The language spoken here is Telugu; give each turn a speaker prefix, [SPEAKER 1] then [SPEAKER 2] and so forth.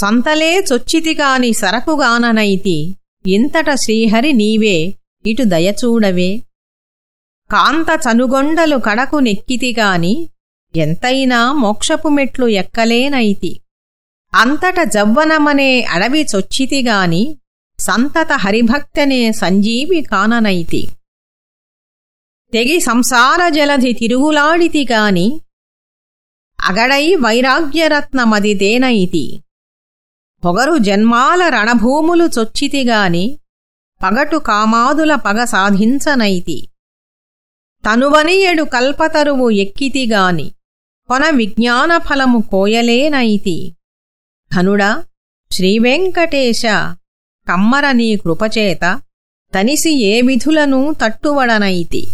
[SPEAKER 1] సంతలే చొచ్చితిగాని సరకుగాననైతి ఇంతట శ్రీహరి నీవే ఇటు దయచూడవే. కాంత చనుగొండలు కడకు నెక్కితిగాని ఎంతైనా మోక్షపు మెట్లు ఎక్కలేనైతి. అంతట జవ్వనమనే అడవి చొచ్చితిగాని సంతత హరిభక్తనే సంజీవి కాననైతి. తెగి సంసార జలధి తిరుగులాడితిగాని అగడై వైరాగ్యరత్నమదిదేనైతి పొగరు జన్మాల రణభూములు చొచ్చితిగాని పగటు కామాదుల పగ సాధించనైతి. తనువనియడు కల్పతరువు ఎక్కితిగాని కొన విజ్ఞాన ఫలము కోయలేనైతి. ధనుడా శ్రీవెంకటేశ కమ్మర నీ కృపచేత తనిసి ఏ విధులను తట్టువడనైతి.